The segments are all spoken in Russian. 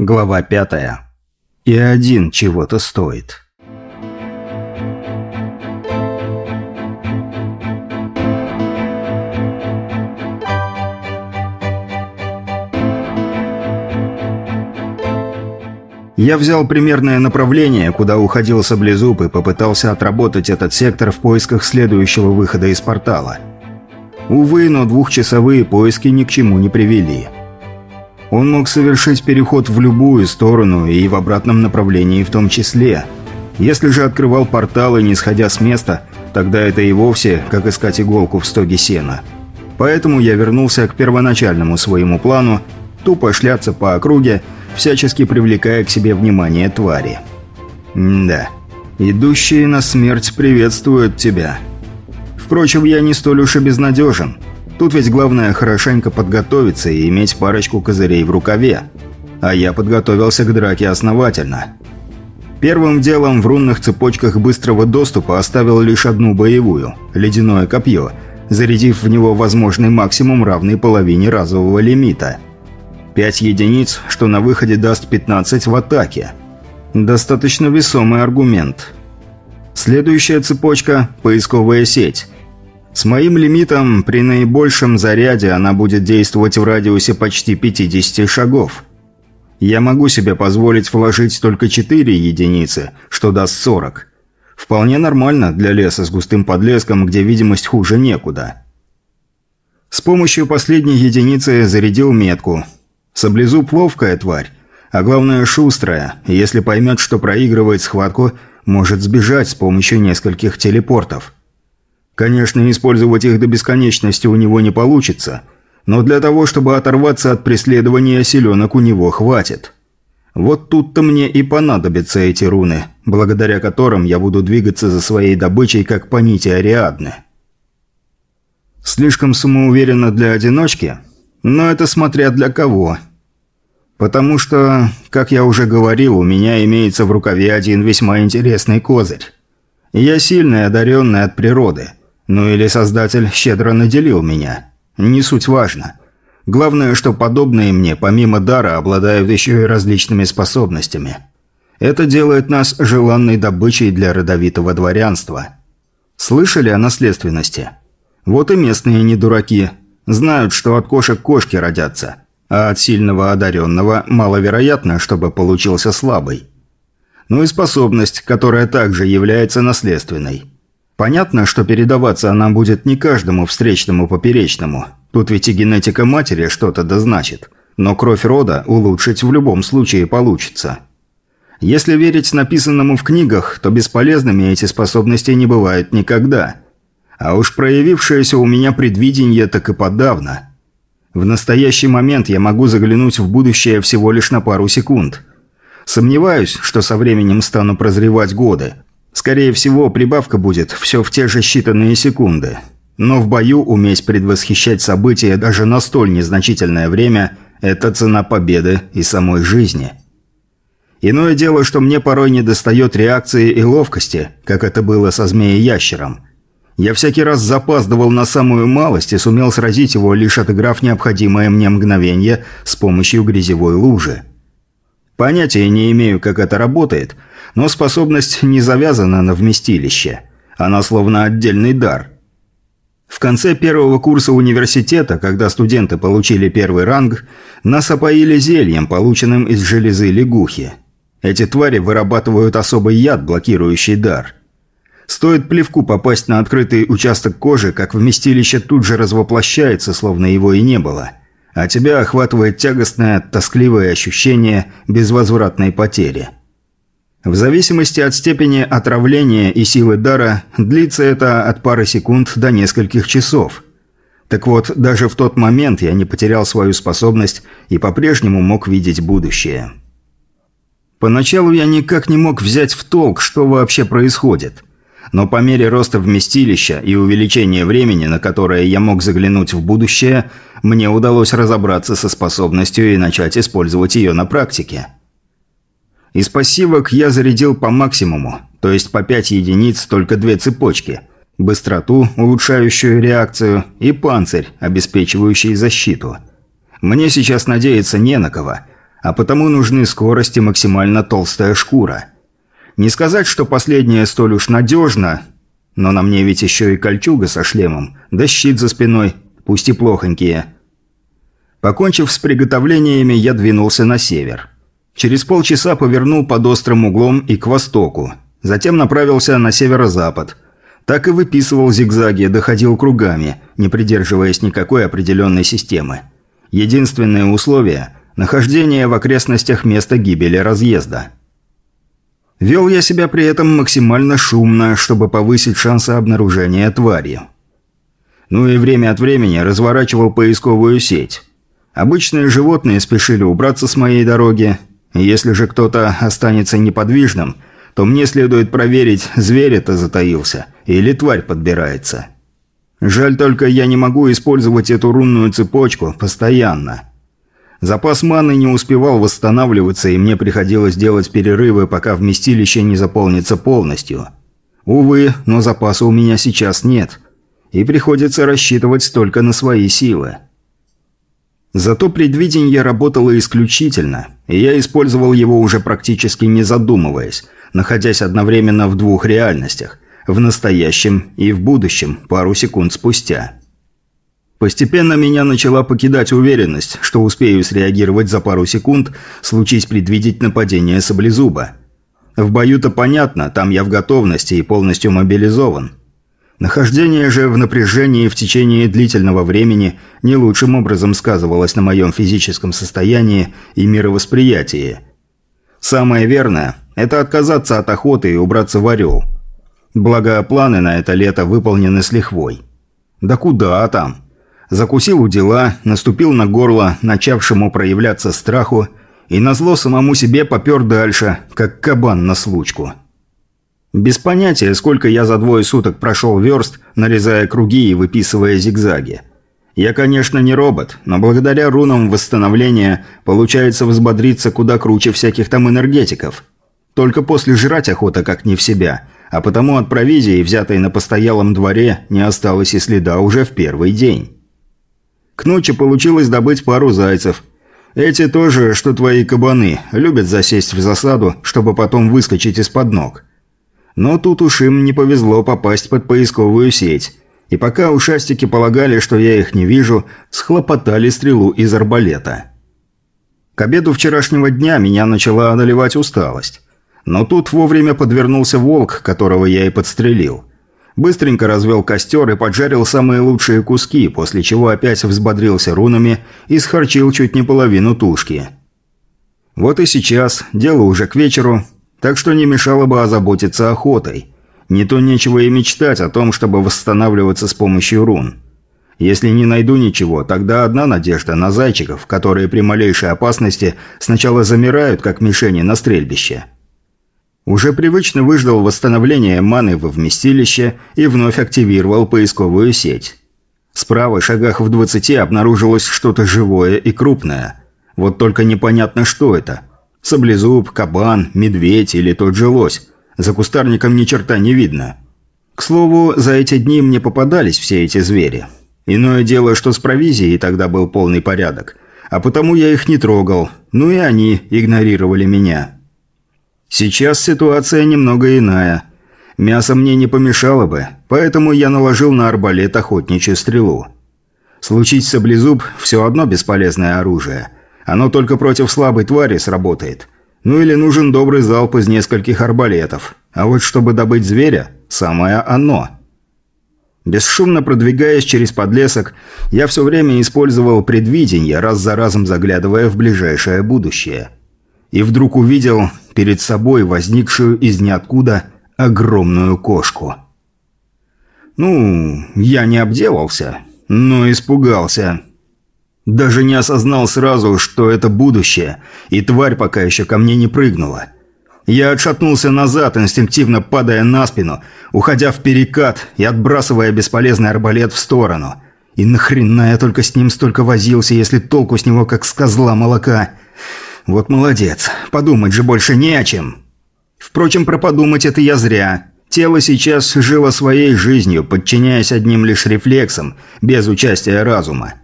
Глава пятая. И один чего-то стоит. Я взял примерное направление, куда уходил Саблезуб и попытался отработать этот сектор в поисках следующего выхода из портала. Увы, но двухчасовые поиски ни к чему не привели. Он мог совершить переход в любую сторону и в обратном направлении в том числе. Если же открывал порталы, не сходя с места, тогда это и вовсе как искать иголку в стоге сена. Поэтому я вернулся к первоначальному своему плану, тупо шляться по округе, всячески привлекая к себе внимание твари. да, идущие на смерть приветствуют тебя. Впрочем, я не столь уж и безнадежен. Тут ведь главное хорошенько подготовиться и иметь парочку козырей в рукаве. А я подготовился к драке основательно. Первым делом в рунных цепочках быстрого доступа оставил лишь одну боевую – ледяное копье, зарядив в него возможный максимум равный половине разового лимита – 5 единиц, что на выходе даст 15 в атаке. Достаточно весомый аргумент. Следующая цепочка – поисковая сеть. С моим лимитом при наибольшем заряде она будет действовать в радиусе почти 50 шагов. Я могу себе позволить вложить только 4 единицы, что даст 40. Вполне нормально для леса с густым подлеском, где видимость хуже некуда. С помощью последней единицы зарядил метку – Саблезуб ловкая тварь, а главное шустрая, если поймет, что проигрывает схватку, может сбежать с помощью нескольких телепортов. Конечно, использовать их до бесконечности у него не получится, но для того, чтобы оторваться от преследования селенок у него хватит. Вот тут-то мне и понадобятся эти руны, благодаря которым я буду двигаться за своей добычей, как по нити Ариадны. Слишком самоуверенно для одиночки? Но это смотря для кого – Потому что, как я уже говорил, у меня имеется в рукаве один весьма интересный козырь. Я сильный, одаренный от природы. Ну или Создатель щедро наделил меня. Не суть важно. Главное, что подобные мне, помимо дара, обладают еще и различными способностями. Это делает нас желанной добычей для родовитого дворянства. Слышали о наследственности? Вот и местные не дураки. Знают, что от кошек кошки родятся – а от сильного одаренного маловероятно, чтобы получился слабый. Ну и способность, которая также является наследственной. Понятно, что передаваться она будет не каждому встречному поперечному. Тут ведь и генетика матери что-то да значит. Но кровь рода улучшить в любом случае получится. Если верить написанному в книгах, то бесполезными эти способности не бывают никогда. А уж проявившееся у меня предвидение так и подавно – в настоящий момент я могу заглянуть в будущее всего лишь на пару секунд. Сомневаюсь, что со временем стану прозревать годы. Скорее всего, прибавка будет все в те же считанные секунды. Но в бою уметь предвосхищать события даже на столь незначительное время – это цена победы и самой жизни. Иное дело, что мне порой недостает реакции и ловкости, как это было со змеей-ящером – я всякий раз запаздывал на самую малость и сумел сразить его, лишь отыграв необходимое мне мгновение с помощью грязевой лужи. Понятия не имею, как это работает, но способность не завязана на вместилище. Она словно отдельный дар. В конце первого курса университета, когда студенты получили первый ранг, нас опоили зельем, полученным из железы лягухи. Эти твари вырабатывают особый яд, блокирующий дар – Стоит плевку попасть на открытый участок кожи, как вместилище тут же развоплощается, словно его и не было. А тебя охватывает тягостное, тоскливое ощущение безвозвратной потери. В зависимости от степени отравления и силы дара, длится это от пары секунд до нескольких часов. Так вот, даже в тот момент я не потерял свою способность и по-прежнему мог видеть будущее. Поначалу я никак не мог взять в толк, что вообще происходит – но по мере роста вместилища и увеличения времени, на которое я мог заглянуть в будущее, мне удалось разобраться со способностью и начать использовать ее на практике. Из пассивок я зарядил по максимуму, то есть по 5 единиц только две цепочки. Быстроту, улучшающую реакцию, и панцирь, обеспечивающий защиту. Мне сейчас надеяться не на кого. а потому нужны скорость и максимально толстая шкура. Не сказать, что последнее столь уж надежно, но на мне ведь еще и кольчуга со шлемом, да щит за спиной, пусть и плохонькие. Покончив с приготовлениями, я двинулся на север. Через полчаса повернул под острым углом и к востоку. Затем направился на северо-запад. Так и выписывал зигзаги, доходил кругами, не придерживаясь никакой определенной системы. Единственное условие – нахождение в окрестностях места гибели разъезда. Вел я себя при этом максимально шумно, чтобы повысить шансы обнаружения твари. Ну и время от времени разворачивал поисковую сеть. Обычные животные спешили убраться с моей дороги. Если же кто-то останется неподвижным, то мне следует проверить, зверь это затаился или тварь подбирается. Жаль только, я не могу использовать эту рунную цепочку постоянно. Запас маны не успевал восстанавливаться, и мне приходилось делать перерывы, пока вместилище не заполнится полностью. Увы, но запаса у меня сейчас нет, и приходится рассчитывать только на свои силы. Зато предвидение работало исключительно, и я использовал его уже практически не задумываясь, находясь одновременно в двух реальностях – в настоящем и в будущем, пару секунд спустя. Постепенно меня начала покидать уверенность, что успею среагировать за пару секунд, случись предвидеть нападение саблезуба. В бою-то понятно, там я в готовности и полностью мобилизован. Нахождение же в напряжении в течение длительного времени не лучшим образом сказывалось на моем физическом состоянии и мировосприятии. Самое верное – это отказаться от охоты и убраться в Орел. Благо, планы на это лето выполнены с лихвой. Да куда там? Закусил у дела, наступил на горло, начавшему проявляться страху, и назло самому себе попер дальше, как кабан на случку. Без понятия, сколько я за двое суток прошел верст, нарезая круги и выписывая зигзаги. Я, конечно, не робот, но благодаря рунам восстановления получается взбодриться куда круче всяких там энергетиков. Только после жрать охота как не в себя, а потому от провизии, взятой на постоялом дворе, не осталось и следа уже в первый день. К ночи получилось добыть пару зайцев. Эти тоже, что твои кабаны, любят засесть в засаду, чтобы потом выскочить из-под ног. Но тут уж им не повезло попасть под поисковую сеть. И пока ушастики полагали, что я их не вижу, схлопотали стрелу из арбалета. К обеду вчерашнего дня меня начала одолевать усталость. Но тут вовремя подвернулся волк, которого я и подстрелил. Быстренько развел костер и поджарил самые лучшие куски, после чего опять взбодрился рунами и схарчил чуть не половину тушки. Вот и сейчас, дело уже к вечеру, так что не мешало бы озаботиться охотой. Не то нечего и мечтать о том, чтобы восстанавливаться с помощью рун. Если не найду ничего, тогда одна надежда на зайчиков, которые при малейшей опасности сначала замирают, как мишени на стрельбище – уже привычно выждал восстановление маны во вместилище и вновь активировал поисковую сеть. Справа, шагах в 20, обнаружилось что-то живое и крупное. Вот только непонятно, что это. Саблезуб, кабан, медведь или тот же лось. За кустарником ни черта не видно. К слову, за эти дни мне попадались все эти звери. Иное дело, что с провизией тогда был полный порядок. А потому я их не трогал. Ну и они игнорировали меня. Сейчас ситуация немного иная. Мясо мне не помешало бы, поэтому я наложил на арбалет охотничью стрелу. Случись саблезуб – все одно бесполезное оружие. Оно только против слабой твари сработает. Ну или нужен добрый залп из нескольких арбалетов. А вот чтобы добыть зверя – самое оно. Бесшумно продвигаясь через подлесок, я все время использовал предвидение, раз за разом заглядывая в ближайшее будущее – и вдруг увидел перед собой возникшую из ниоткуда огромную кошку. Ну, я не обделался, но испугался. Даже не осознал сразу, что это будущее, и тварь пока еще ко мне не прыгнула. Я отшатнулся назад, инстинктивно падая на спину, уходя в перекат и отбрасывая бесполезный арбалет в сторону. И нахрена я только с ним столько возился, если толку с него как с козла молока – вот молодец. Подумать же больше не о чем. Впрочем, про подумать это я зря. Тело сейчас жило своей жизнью, подчиняясь одним лишь рефлексам, без участия разума.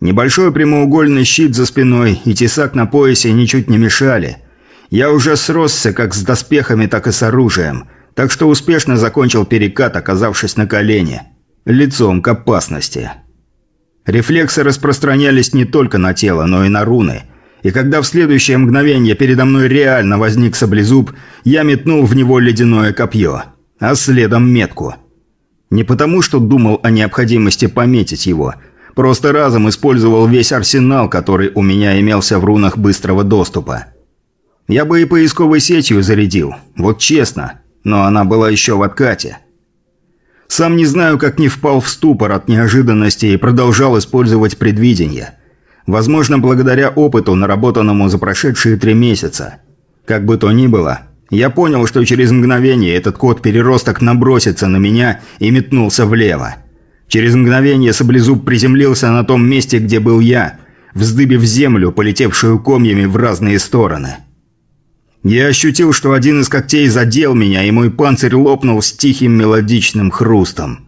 Небольшой прямоугольный щит за спиной и тесак на поясе ничуть не мешали. Я уже сросся как с доспехами, так и с оружием, так что успешно закончил перекат, оказавшись на колене. Лицом к опасности. Рефлексы распространялись не только на тело, но и на руны. И когда в следующее мгновение передо мной реально возник саблезуб, я метнул в него ледяное копье, а следом метку. Не потому, что думал о необходимости пометить его, просто разом использовал весь арсенал, который у меня имелся в рунах быстрого доступа. Я бы и поисковой сетью зарядил, вот честно, но она была еще в откате. Сам не знаю, как не впал в ступор от неожиданности и продолжал использовать предвидение. Возможно, благодаря опыту, наработанному за прошедшие три месяца. Как бы то ни было, я понял, что через мгновение этот кот-переросток набросится на меня и метнулся влево. Через мгновение саблезуб приземлился на том месте, где был я, вздыбив землю, полетевшую комьями в разные стороны. Я ощутил, что один из когтей задел меня, и мой панцирь лопнул с тихим мелодичным хрустом.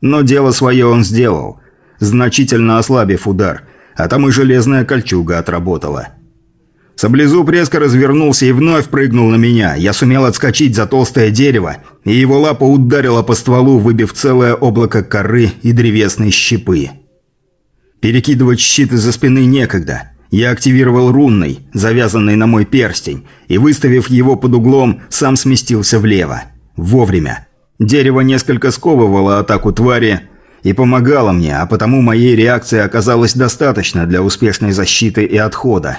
Но дело свое он сделал, значительно ослабив удар, а там и железная кольчуга отработала. Саблезуб резко развернулся и вновь прыгнул на меня. Я сумел отскочить за толстое дерево, и его лапа ударила по стволу, выбив целое облако коры и древесной щепы. Перекидывать щит из-за спины некогда – я активировал рунный, завязанный на мой перстень, и, выставив его под углом, сам сместился влево. Вовремя. Дерево несколько сковывало атаку твари и помогало мне, а потому моей реакции оказалось достаточно для успешной защиты и отхода.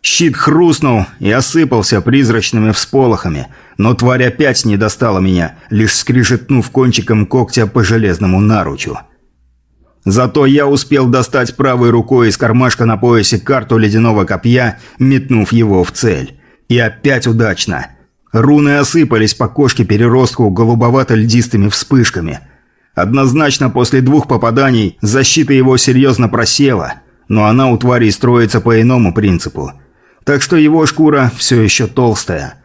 Щит хрустнул и осыпался призрачными всполохами, но тварь опять не достала меня, лишь скрижетнув кончиком когтя по железному наручу. Зато я успел достать правой рукой из кармашка на поясе карту ледяного копья, метнув его в цель. И опять удачно. Руны осыпались по кошке-переростку голубовато-льдистыми вспышками. Однозначно после двух попаданий защита его серьезно просела, но она у тварей строится по иному принципу. Так что его шкура все еще толстая.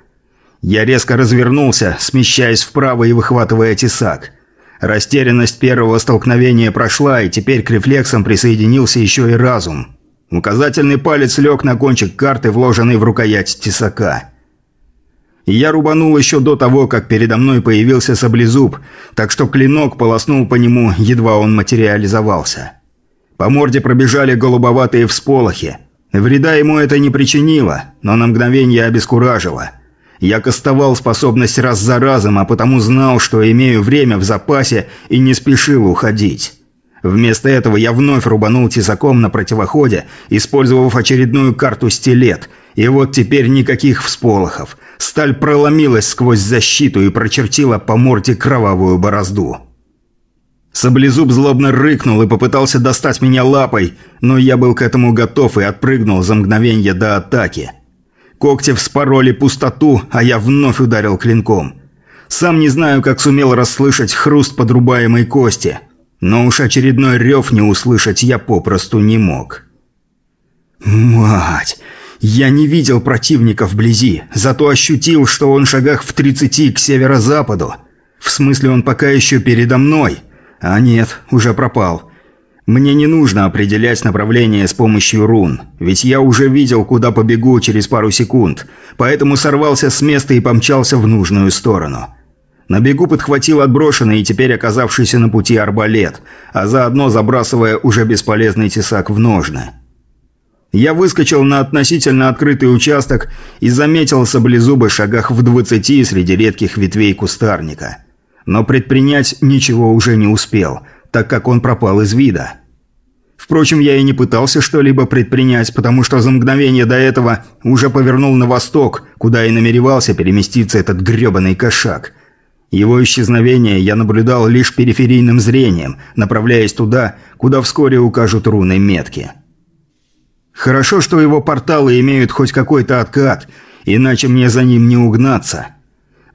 Я резко развернулся, смещаясь вправо и выхватывая тесак – Растерянность первого столкновения прошла, и теперь к рефлексам присоединился еще и разум. Указательный палец лег на кончик карты, вложенный в рукоять тесака. Я рубанул еще до того, как передо мной появился саблезуб, так что клинок полоснул по нему, едва он материализовался. По морде пробежали голубоватые всполохи. Вреда ему это не причинило, но на мгновение обескуражило – я кастовал способность раз за разом, а потому знал, что имею время в запасе и не спешил уходить. Вместо этого я вновь рубанул тесаком на противоходе, использовав очередную карту «Стилет». И вот теперь никаких всполохов. Сталь проломилась сквозь защиту и прочертила по морде кровавую борозду. Саблезуб злобно рыкнул и попытался достать меня лапой, но я был к этому готов и отпрыгнул за мгновение до атаки. Когти вспороли пустоту, а я вновь ударил клинком. Сам не знаю, как сумел расслышать хруст подрубаемой кости, но уж очередной рев не услышать я попросту не мог. «Мать! Я не видел противника вблизи, зато ощутил, что он в шагах в тридцати к северо-западу. В смысле, он пока еще передо мной. А нет, уже пропал. Мне не нужно определять направление с помощью рун, ведь я уже видел, куда побегу через пару секунд, поэтому сорвался с места и помчался в нужную сторону. На бегу подхватил отброшенный и теперь оказавшийся на пути арбалет, а заодно забрасывая уже бесполезный тесак в ножны. Я выскочил на относительно открытый участок и заметил саблезубы шагах в двадцати среди редких ветвей кустарника. Но предпринять ничего уже не успел – так как он пропал из вида. Впрочем, я и не пытался что-либо предпринять, потому что за мгновение до этого уже повернул на восток, куда и намеревался переместиться этот грёбаный кошак. Его исчезновение я наблюдал лишь периферийным зрением, направляясь туда, куда вскоре укажут руны метки. Хорошо, что его порталы имеют хоть какой-то откат, иначе мне за ним не угнаться.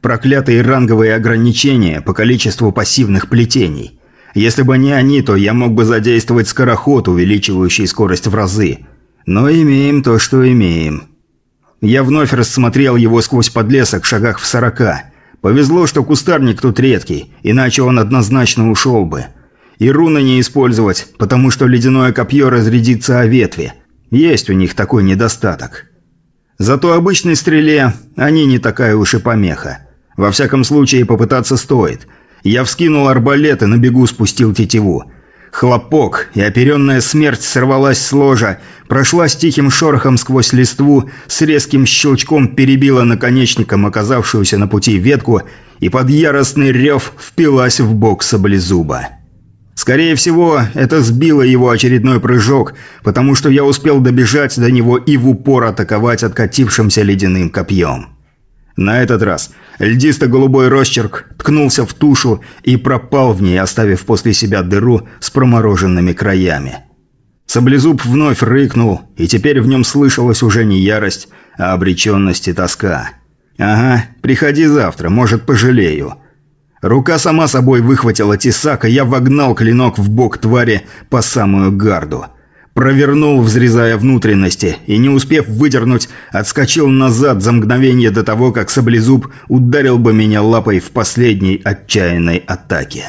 Проклятые ранговые ограничения по количеству пассивных плетений – если бы не они, то я мог бы задействовать скороход, увеличивающий скорость в разы. Но имеем то, что имеем. Я вновь рассмотрел его сквозь подлесок в шагах в сорока. Повезло, что кустарник тут редкий, иначе он однозначно ушел бы. И руны не использовать, потому что ледяное копье разрядится о ветви. Есть у них такой недостаток. Зато обычной стреле они не такая уж и помеха. Во всяком случае, попытаться стоит. Я вскинул арбалет и на бегу спустил тетиву. Хлопок, и оперенная смерть сорвалась с ложа, прошла с тихим шорохом сквозь листву, с резким щелчком перебила наконечником оказавшуюся на пути ветку и под яростный рев впилась в бок саблезуба. Скорее всего, это сбило его очередной прыжок, потому что я успел добежать до него и в упор атаковать откатившимся ледяным копьем. На этот раз льдисто-голубой росчерк ткнулся в тушу и пропал в ней, оставив после себя дыру с промороженными краями. Саблезуб вновь рыкнул, и теперь в нем слышалась уже не ярость, а обреченность и тоска. «Ага, приходи завтра, может, пожалею». Рука сама собой выхватила тесак, и я вогнал клинок в бок твари по самую гарду. Провернул, взрезая внутренности, и, не успев выдернуть, отскочил назад за мгновение до того, как саблезуб ударил бы меня лапой в последней отчаянной атаке.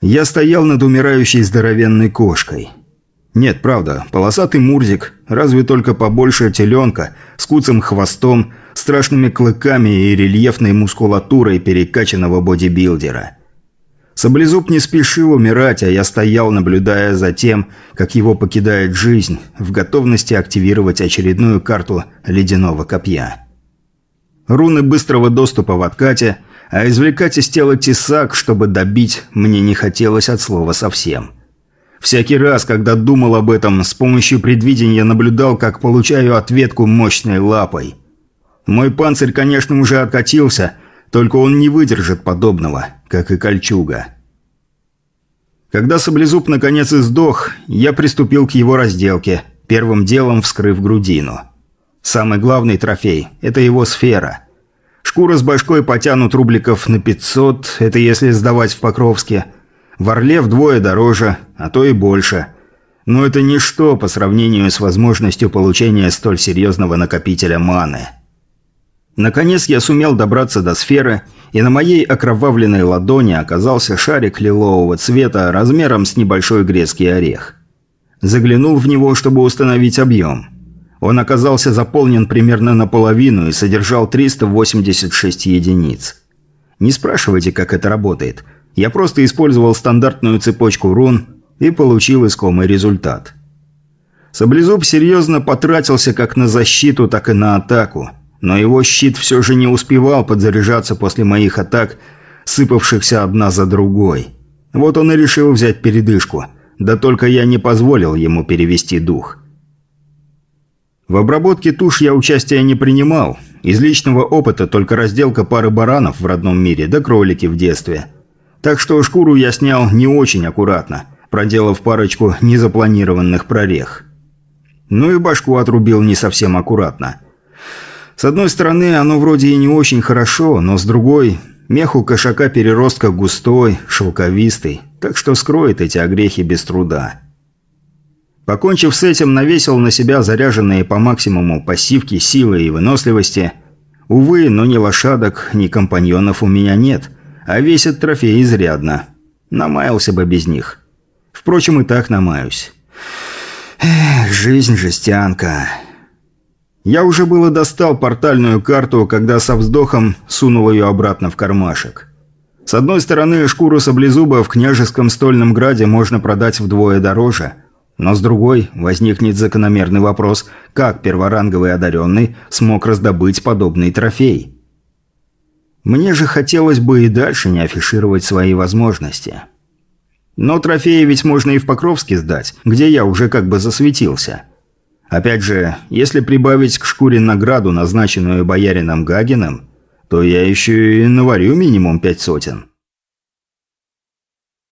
Я стоял над умирающей здоровенной кошкой. Нет, правда, полосатый мурзик, разве только побольше теленка, с куцым хвостом, страшными клыками и рельефной мускулатурой перекачанного бодибилдера. Саблезуб не спешил умирать, а я стоял, наблюдая за тем, как его покидает жизнь, в готовности активировать очередную карту ледяного копья. Руны быстрого доступа в откате, а извлекать из тела тесак, чтобы добить, мне не хотелось от слова совсем. Всякий раз, когда думал об этом, с помощью предвидения наблюдал, как получаю ответку мощной лапой – мой панцирь, конечно, уже откатился, только он не выдержит подобного, как и кольчуга. Когда саблезуб наконец издох, я приступил к его разделке, первым делом вскрыв грудину. Самый главный трофей – это его сфера. Шкура с башкой потянут рубликов на 500, это если сдавать в Покровске. В Орле вдвое дороже, а то и больше. Но это ничто по сравнению с возможностью получения столь серьезного накопителя маны – Наконец я сумел добраться до сферы, и на моей окровавленной ладони оказался шарик лилового цвета размером с небольшой грецкий орех. Заглянул в него, чтобы установить объем. Он оказался заполнен примерно наполовину и содержал 386 единиц. Не спрашивайте, как это работает. Я просто использовал стандартную цепочку рун и получил искомый результат. Саблезуб серьезно потратился как на защиту, так и на атаку – но его щит все же не успевал подзаряжаться после моих атак, сыпавшихся одна за другой. Вот он и решил взять передышку, да только я не позволил ему перевести дух. В обработке туш я участия не принимал. Из личного опыта только разделка пары баранов в родном мире, да кролики в детстве. Так что шкуру я снял не очень аккуратно, проделав парочку незапланированных прорех. Ну и башку отрубил не совсем аккуратно – с одной стороны, оно вроде и не очень хорошо, но с другой, мех у кошака-переростка густой, шелковистый, так что скроет эти огрехи без труда. Покончив с этим, навесил на себя заряженные по максимуму пассивки силы и выносливости. Увы, но ни лошадок, ни компаньонов у меня нет, а весит трофей изрядно. Намаялся бы без них. Впрочем, и так намаюсь. Эх, жизнь жестянка. Я уже было достал портальную карту, когда со вздохом сунул ее обратно в кармашек. С одной стороны, шкуру саблезуба в княжеском стольном граде можно продать вдвое дороже, но с другой возникнет закономерный вопрос, как перворанговый одаренный смог раздобыть подобный трофей. Мне же хотелось бы и дальше не афишировать свои возможности. Но трофеи ведь можно и в Покровске сдать, где я уже как бы засветился – Опять же, если прибавить к шкуре награду, назначенную боярином Гагином, то я еще и наварю минимум пять сотен.